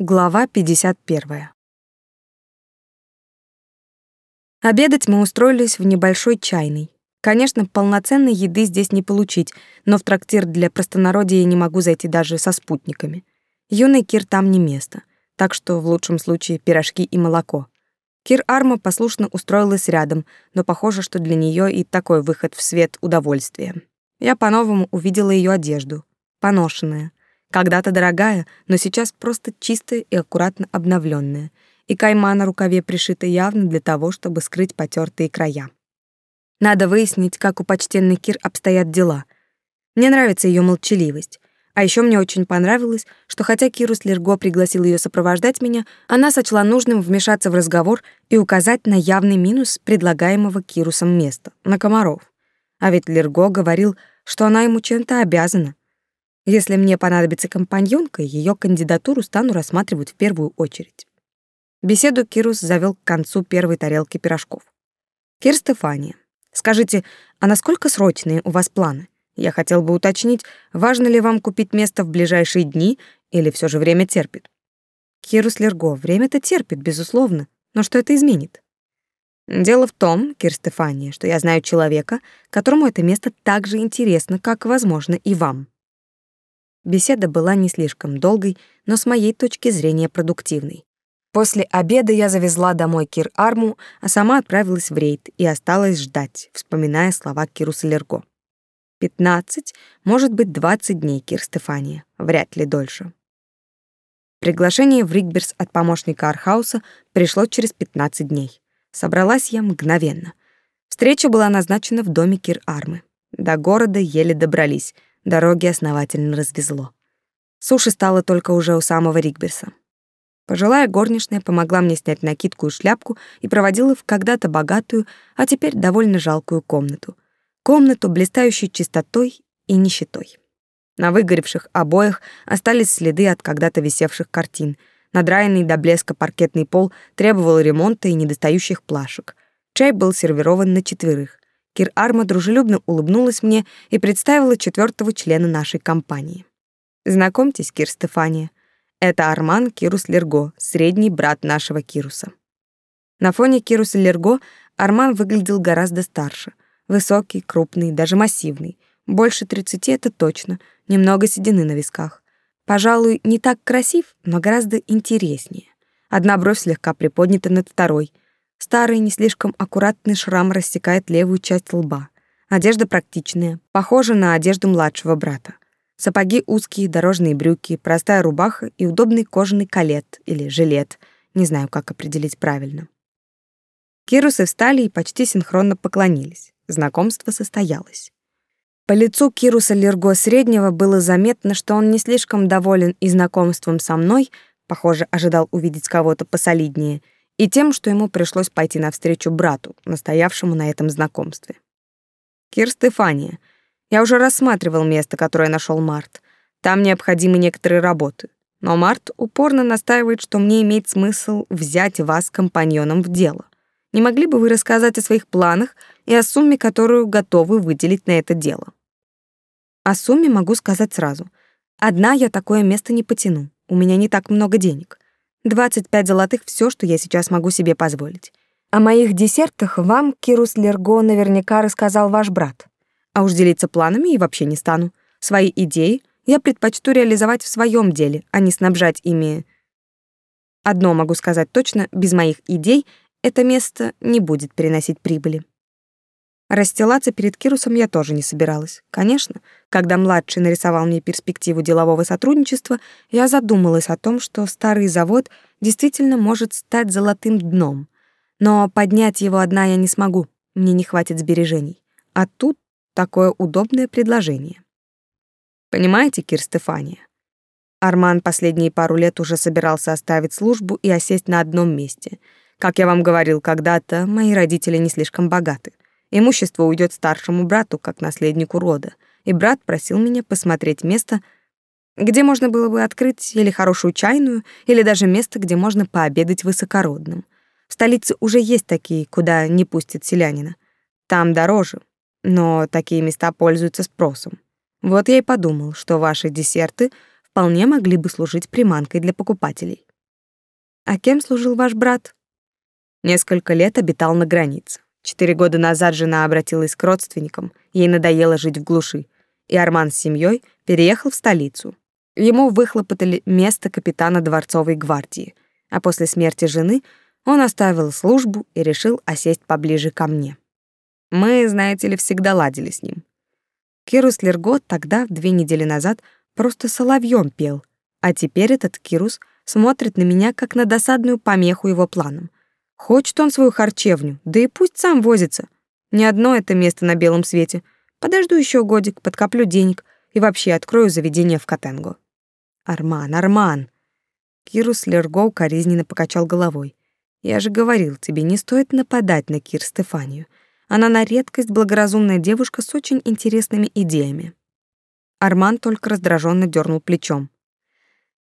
Глава 51. Обедать мы устроились в небольшой чайной. Конечно, полноценной еды здесь не получить, но в трактир для простонародья я не могу зайти даже со спутниками. Юный Кир там не место, так что в лучшем случае пирожки и молоко. Кир Арма послушно устроилась рядом, но похоже, что для нее и такой выход в свет удовольствия. Я по-новому увидела ее одежду, поношенная, когда-то дорогая, но сейчас просто чистая и аккуратно обновленная, и кайма на рукаве пришита явно для того, чтобы скрыть потертые края. Надо выяснить, как у почтенной Кир обстоят дела. Мне нравится ее молчаливость. А еще мне очень понравилось, что хотя Кирус Лерго пригласил ее сопровождать меня, она сочла нужным вмешаться в разговор и указать на явный минус предлагаемого Кирусом места — на комаров. А ведь Лерго говорил, что она ему чем-то обязана, если мне понадобится компаньонка, ее кандидатуру стану рассматривать в первую очередь. Беседу Кирус завел к концу первой тарелки пирожков. «Кир Стефания, скажите, а насколько срочные у вас планы? Я хотел бы уточнить, важно ли вам купить место в ближайшие дни или все же время терпит?» Кирус Лерго, время-то терпит, безусловно, но что это изменит? Дело в том, Кир Стефания, что я знаю человека, которому это место так же интересно, как, возможно, и вам. Беседа была не слишком долгой, но с моей точки зрения продуктивной. После обеда я завезла домой Кир Арму, а сама отправилась в рейд и осталась ждать, вспоминая слова Киру Солерго. Пятнадцать, может быть, двадцать дней, Кир Стефания, вряд ли дольше. Приглашение в Ригберс от помощника Архауса пришло через пятнадцать дней. Собралась я мгновенно. Встреча была назначена в доме Кир Армы. До города еле добрались — Дороги основательно развезло. Суши стало только уже у самого Ригберса. Пожилая горничная помогла мне снять накидку и шляпку и проводила в когда-то богатую, а теперь довольно жалкую комнату. Комнату, блистающей чистотой и нищетой. На выгоревших обоях остались следы от когда-то висевших картин. Надраенный до блеска паркетный пол требовал ремонта и недостающих плашек. Чай был сервирован на четверых. Кир Арма дружелюбно улыбнулась мне и представила четвертого члена нашей компании. Знакомьтесь, Кир Стефания. Это Арман Кирус Лерго, средний брат нашего Кируса. На фоне Кируса Лерго Арман выглядел гораздо старше. Высокий, крупный, даже массивный. Больше тридцати это точно, немного седины на висках. Пожалуй, не так красив, но гораздо интереснее. Одна бровь слегка приподнята над второй — Старый, не слишком аккуратный шрам рассекает левую часть лба. Одежда практичная, похожа на одежду младшего брата. Сапоги узкие, дорожные брюки, простая рубаха и удобный кожаный калет или жилет. Не знаю, как определить правильно. Кирусы встали и почти синхронно поклонились. Знакомство состоялось. По лицу Кируса Лерго Среднего было заметно, что он не слишком доволен и знакомством со мной, похоже, ожидал увидеть кого-то посолиднее — и тем, что ему пришлось пойти навстречу брату, настоявшему на этом знакомстве. Кир Стефания, я уже рассматривал место, которое нашел Март. Там необходимы некоторые работы. Но Март упорно настаивает, что мне имеет смысл взять вас компаньоном в дело. Не могли бы вы рассказать о своих планах и о сумме, которую готовы выделить на это дело? О сумме могу сказать сразу. Одна я такое место не потяну. У меня не так много денег. 25 золотых — все, что я сейчас могу себе позволить. О моих десертах вам Кирус Лерго наверняка рассказал ваш брат. А уж делиться планами и вообще не стану. Свои идеи я предпочту реализовать в своем деле, а не снабжать ими... Одно могу сказать точно, без моих идей это место не будет приносить прибыли. Расстилаться перед Кирусом я тоже не собиралась. Конечно, когда младший нарисовал мне перспективу делового сотрудничества, я задумалась о том, что старый завод действительно может стать золотым дном. Но поднять его одна я не смогу, мне не хватит сбережений. А тут такое удобное предложение. Понимаете, Кир Стефания? Арман последние пару лет уже собирался оставить службу и осесть на одном месте. Как я вам говорил когда-то, мои родители не слишком богаты. Имущество уйдет старшему брату, как наследнику рода, и брат просил меня посмотреть место, где можно было бы открыть или хорошую чайную, или даже место, где можно пообедать высокородным. В столице уже есть такие, куда не пустят селянина. Там дороже, но такие места пользуются спросом. Вот я и подумал, что ваши десерты вполне могли бы служить приманкой для покупателей. А кем служил ваш брат? Несколько лет обитал на границе. Четыре года назад жена обратилась к родственникам, ей надоело жить в глуши, и Арман с семьей переехал в столицу. Ему выхлопотали место капитана дворцовой гвардии, а после смерти жены он оставил службу и решил осесть поближе ко мне. Мы, знаете ли, всегда ладили с ним. Кирус Лерго тогда, две недели назад, просто соловьем пел, а теперь этот Кирус смотрит на меня как на досадную помеху его планам. Хочет он свою харчевню, да и пусть сам возится. Ни одно это место на белом свете. Подожду еще годик, подкоплю денег и вообще открою заведение в Катенго. Арман, Арман. Кирус Лерго коризненно покачал головой. Я же говорил тебе, не стоит нападать на Кир Стефанию. Она на редкость благоразумная девушка с очень интересными идеями. Арман только раздраженно дернул плечом.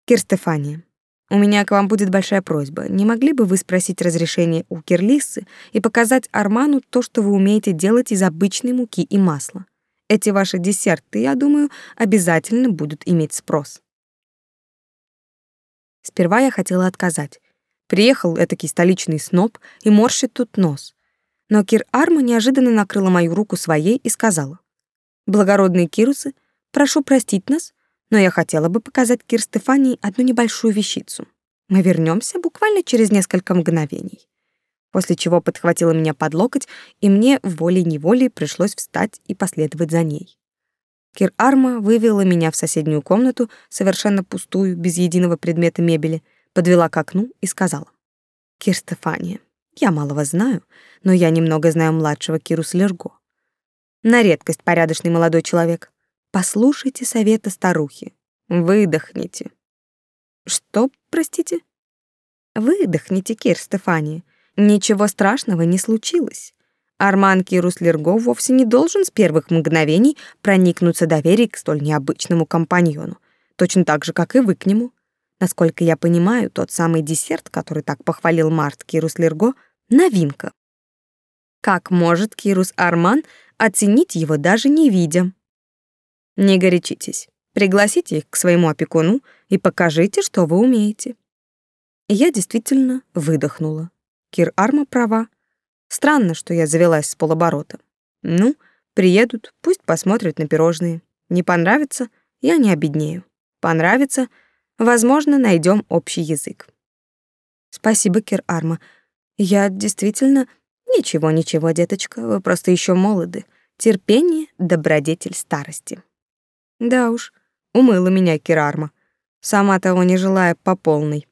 Кир Стефания, у меня к вам будет большая просьба. Не могли бы вы спросить разрешение у Кирлисы и показать Арману то, что вы умеете делать из обычной муки и масла? Эти ваши десерты, я думаю, обязательно будут иметь спрос. Сперва я хотела отказать. Приехал этакий столичный сноб и морщит тут нос. Но Кир Арма неожиданно накрыла мою руку своей и сказала. «Благородные кирусы, прошу простить нас, но я хотела бы показать Кир Стефании одну небольшую вещицу. Мы вернемся буквально через несколько мгновений. После чего подхватила меня под локоть, и мне волей-неволей пришлось встать и последовать за ней. Кир Арма вывела меня в соседнюю комнату, совершенно пустую, без единого предмета мебели, подвела к окну и сказала. «Кир Стефания, я малого знаю, но я немного знаю младшего Киру Слерго. На редкость порядочный молодой человек. Послушайте совета старухи. Выдохните. Что, простите? Выдохните, Кир Стефания. Ничего страшного не случилось. Арман Кирус Лерго вовсе не должен с первых мгновений проникнуться доверием к столь необычному компаньону, точно так же, как и вы к нему. Насколько я понимаю, тот самый десерт, который так похвалил Март Кирус Лерго, новинка. Как может Кирус Арман оценить его даже не видя? Не горячитесь. Пригласите их к своему опекуну и покажите, что вы умеете. я действительно выдохнула. Кир Арма права. Странно, что я завелась с полоборота. Ну, приедут, пусть посмотрят на пирожные. Не понравится, я не обеднею. Понравится, возможно, найдем общий язык. Спасибо, Кир Арма. Я действительно... Ничего, ничего, деточка, вы просто еще молоды. Терпение — добродетель старости. Да уж, умыла меня Кирарма, сама того не желая по полной.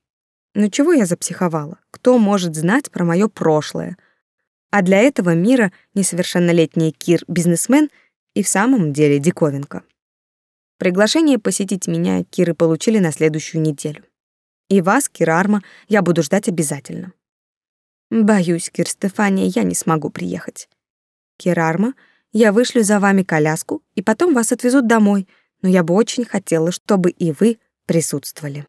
Но чего я запсиховала? Кто может знать про мое прошлое? А для этого мира несовершеннолетний Кир бизнесмен и в самом деле диковинка. Приглашение посетить меня Киры получили на следующую неделю. И вас, Кирарма, я буду ждать обязательно. Боюсь, Кир Стефания, я не смогу приехать. Кирарма — я вышлю за вами коляску, и потом вас отвезут домой, но я бы очень хотела, чтобы и вы присутствовали.